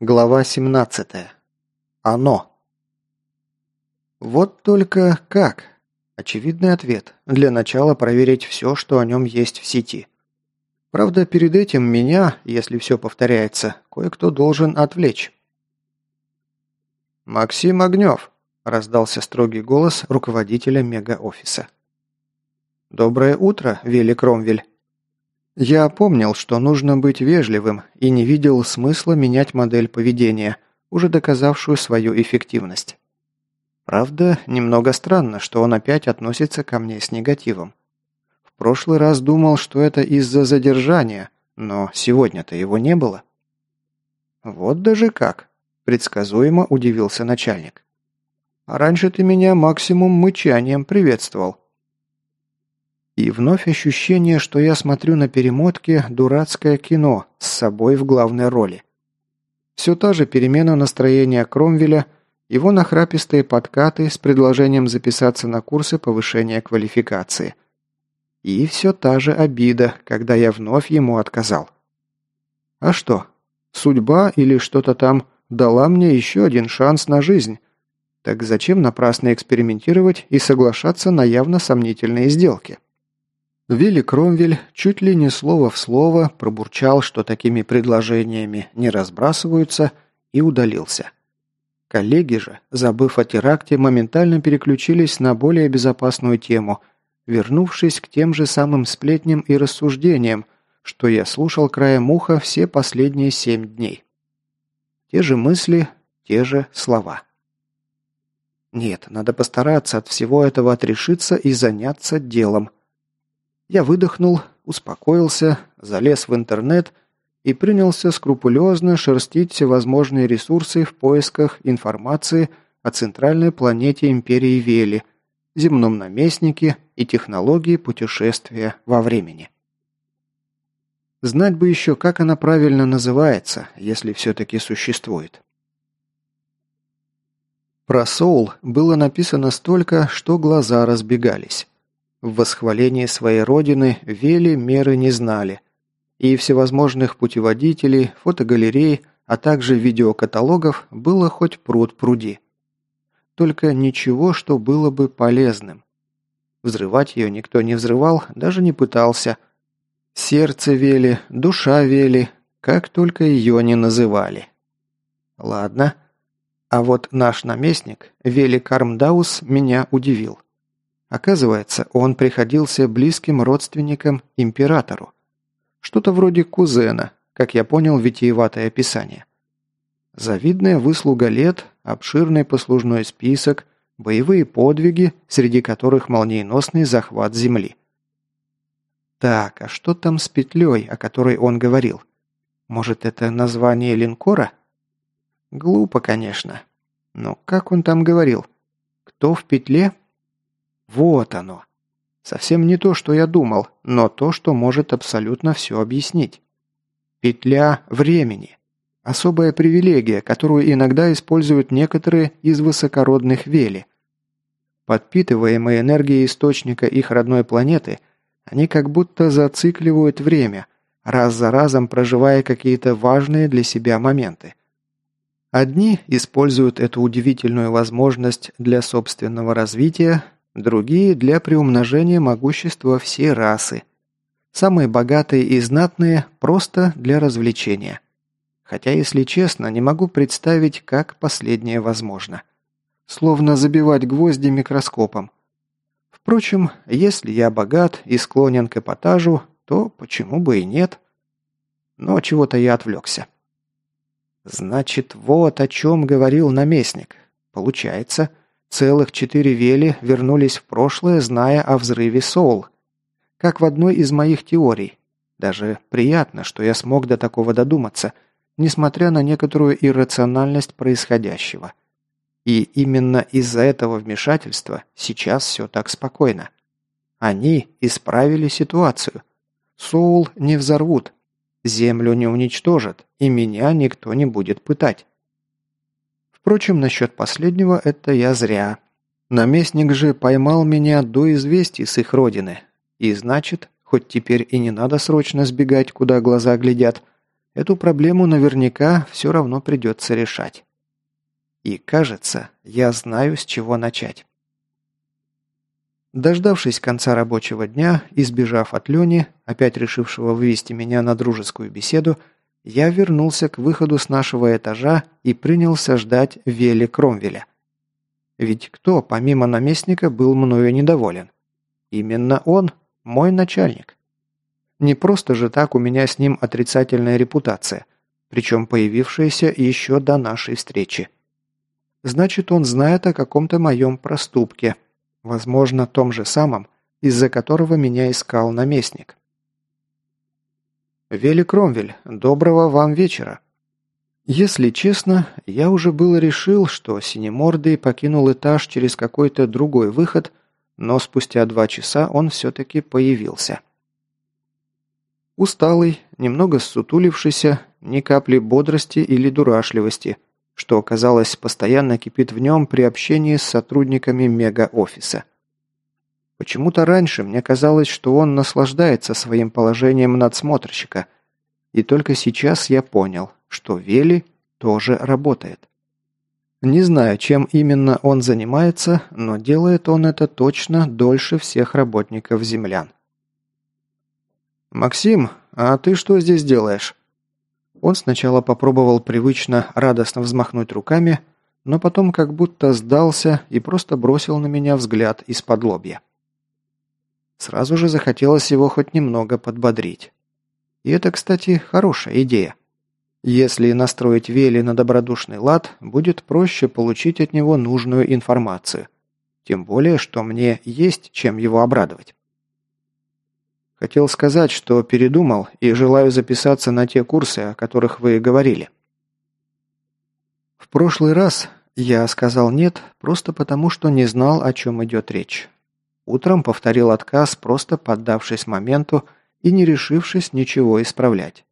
Глава 17. Оно. Вот только как? Очевидный ответ. Для начала проверить все, что о нем есть в сети. Правда, перед этим меня, если все повторяется, кое-кто должен отвлечь. «Максим Огнев», – раздался строгий голос руководителя мега-офиса. «Доброе утро, Вилли Кромвель». Я помнил, что нужно быть вежливым, и не видел смысла менять модель поведения, уже доказавшую свою эффективность. Правда, немного странно, что он опять относится ко мне с негативом. В прошлый раз думал, что это из-за задержания, но сегодня-то его не было. Вот даже как, предсказуемо удивился начальник. А раньше ты меня максимум мычанием приветствовал. И вновь ощущение, что я смотрю на перемотке дурацкое кино с собой в главной роли. Все та же перемена настроения Кромвеля, его нахрапистые подкаты с предложением записаться на курсы повышения квалификации. И все та же обида, когда я вновь ему отказал. А что? Судьба или что-то там дала мне еще один шанс на жизнь. Так зачем напрасно экспериментировать и соглашаться на явно сомнительные сделки? Вилли Кромвель чуть ли не слово в слово пробурчал, что такими предложениями не разбрасываются, и удалился. Коллеги же, забыв о теракте, моментально переключились на более безопасную тему, вернувшись к тем же самым сплетням и рассуждениям, что я слушал краем уха все последние семь дней. Те же мысли, те же слова. Нет, надо постараться от всего этого отрешиться и заняться делом – я выдохнул, успокоился, залез в интернет и принялся скрупулезно шерстить всевозможные ресурсы в поисках информации о центральной планете Империи Вели, земном наместнике и технологии путешествия во времени. Знать бы еще, как она правильно называется, если все-таки существует. Про Соул было написано столько, что глаза разбегались. В восхвалении своей родины Вели меры не знали, и всевозможных путеводителей, фотогалерей, а также видеокаталогов было хоть пруд пруди. Только ничего, что было бы полезным. Взрывать ее никто не взрывал, даже не пытался. Сердце Вели, душа Вели, как только ее не называли. Ладно. А вот наш наместник, Вели Кармдаус, меня удивил. Оказывается, он приходился близким родственником императору. Что-то вроде кузена, как я понял витиеватое описание. Завидная выслуга лет, обширный послужной список, боевые подвиги, среди которых молниеносный захват земли. Так, а что там с петлей, о которой он говорил? Может, это название линкора? Глупо, конечно. Но как он там говорил? Кто в петле, вот оно. Совсем не то, что я думал, но то, что может абсолютно все объяснить. Петля времени. Особая привилегия, которую иногда используют некоторые из высокородных вели. Подпитываемые энергией источника их родной планеты, они как будто зацикливают время, раз за разом проживая какие-то важные для себя моменты. Одни используют эту удивительную возможность для собственного развития, другие для приумножения могущества всей расы. Самые богатые и знатные просто для развлечения. Хотя, если честно, не могу представить, как последнее возможно. Словно забивать гвозди микроскопом. Впрочем, если я богат и склонен к эпатажу, то почему бы и нет? Но чего-то я отвлекся. Значит, вот о чем говорил наместник. Получается, Целых четыре Вели вернулись в прошлое, зная о взрыве Соул. Как в одной из моих теорий. Даже приятно, что я смог до такого додуматься, несмотря на некоторую иррациональность происходящего. И именно из-за этого вмешательства сейчас все так спокойно. Они исправили ситуацию. Соул не взорвут, землю не уничтожат, и меня никто не будет пытать. Впрочем, насчет последнего это я зря. Наместник же поймал меня до известий с их родины. И значит, хоть теперь и не надо срочно сбегать, куда глаза глядят, эту проблему наверняка все равно придется решать. И кажется, я знаю, с чего начать. Дождавшись конца рабочего дня и сбежав от Лени, опять решившего вывести меня на дружескую беседу, я вернулся к выходу с нашего этажа и принялся ждать Вели Кромвеля. Ведь кто, помимо наместника, был мною недоволен? Именно он, мой начальник. Не просто же так у меня с ним отрицательная репутация, причем появившаяся еще до нашей встречи. Значит, он знает о каком-то моем проступке, возможно, том же самом, из-за которого меня искал наместник. Вели Кромвель, доброго вам вечера. Если честно, я уже было решил, что Синемордый покинул этаж через какой-то другой выход, но спустя два часа он все-таки появился. Усталый, немного ссутулившийся, ни капли бодрости или дурашливости, что, казалось, постоянно кипит в нем при общении с сотрудниками мега-офиса. Почему-то раньше мне казалось, что он наслаждается своим положением надсмотрщика, и только сейчас я понял, что Вели тоже работает. Не знаю, чем именно он занимается, но делает он это точно дольше всех работников землян. «Максим, а ты что здесь делаешь?» Он сначала попробовал привычно радостно взмахнуть руками, но потом как будто сдался и просто бросил на меня взгляд из-под лобья. Сразу же захотелось его хоть немного подбодрить. И это, кстати, хорошая идея. Если настроить Вели на добродушный лад, будет проще получить от него нужную информацию. Тем более, что мне есть чем его обрадовать. Хотел сказать, что передумал и желаю записаться на те курсы, о которых вы говорили. В прошлый раз я сказал «нет» просто потому, что не знал, о чем идет речь. Утром повторил отказ, просто поддавшись моменту и не решившись ничего исправлять.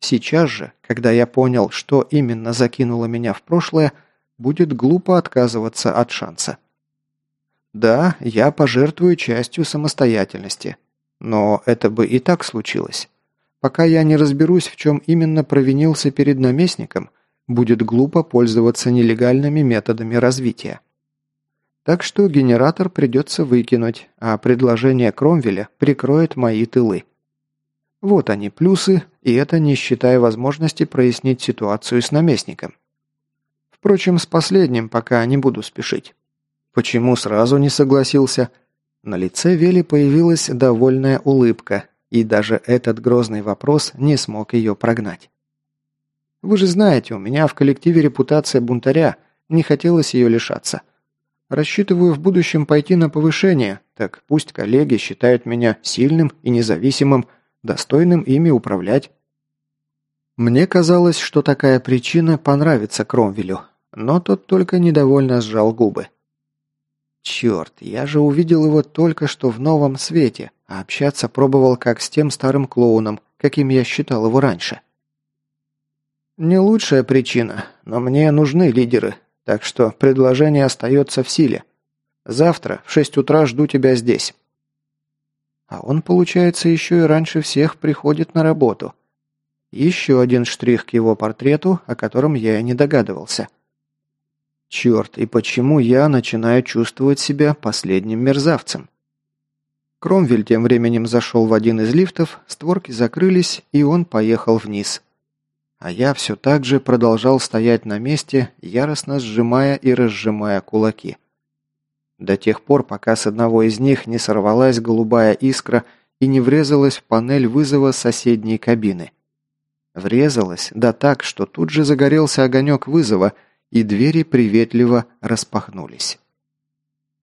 Сейчас же, когда я понял, что именно закинуло меня в прошлое, будет глупо отказываться от шанса. Да, я пожертвую частью самостоятельности, но это бы и так случилось. Пока я не разберусь, в чем именно провинился перед наместником, будет глупо пользоваться нелегальными методами развития. Так что генератор придется выкинуть, а предложение Кромвеля прикроет мои тылы. Вот они плюсы, и это не считая возможности прояснить ситуацию с наместником. Впрочем, с последним пока не буду спешить. Почему сразу не согласился? На лице Вели появилась довольная улыбка, и даже этот грозный вопрос не смог ее прогнать. Вы же знаете, у меня в коллективе репутация бунтаря, не хотелось ее лишаться. Рассчитываю в будущем пойти на повышение, так пусть коллеги считают меня сильным и независимым, достойным ими управлять. Мне казалось, что такая причина понравится Кромвелю, но тот только недовольно сжал губы. Черт, я же увидел его только что в новом свете, а общаться пробовал как с тем старым клоуном, каким я считал его раньше. Не лучшая причина, но мне нужны лидеры, так что предложение остается в силе. Завтра в шесть утра жду тебя здесь. А он, получается, еще и раньше всех приходит на работу. Еще один штрих к его портрету, о котором я и не догадывался. Черт, и почему я начинаю чувствовать себя последним мерзавцем? Кромвель тем временем зашел в один из лифтов, створки закрылись, и он поехал вниз. А я все так же продолжал стоять на месте, яростно сжимая и разжимая кулаки. До тех пор, пока с одного из них не сорвалась голубая искра и не врезалась в панель вызова соседней кабины. Врезалась, да так, что тут же загорелся огонек вызова, и двери приветливо распахнулись.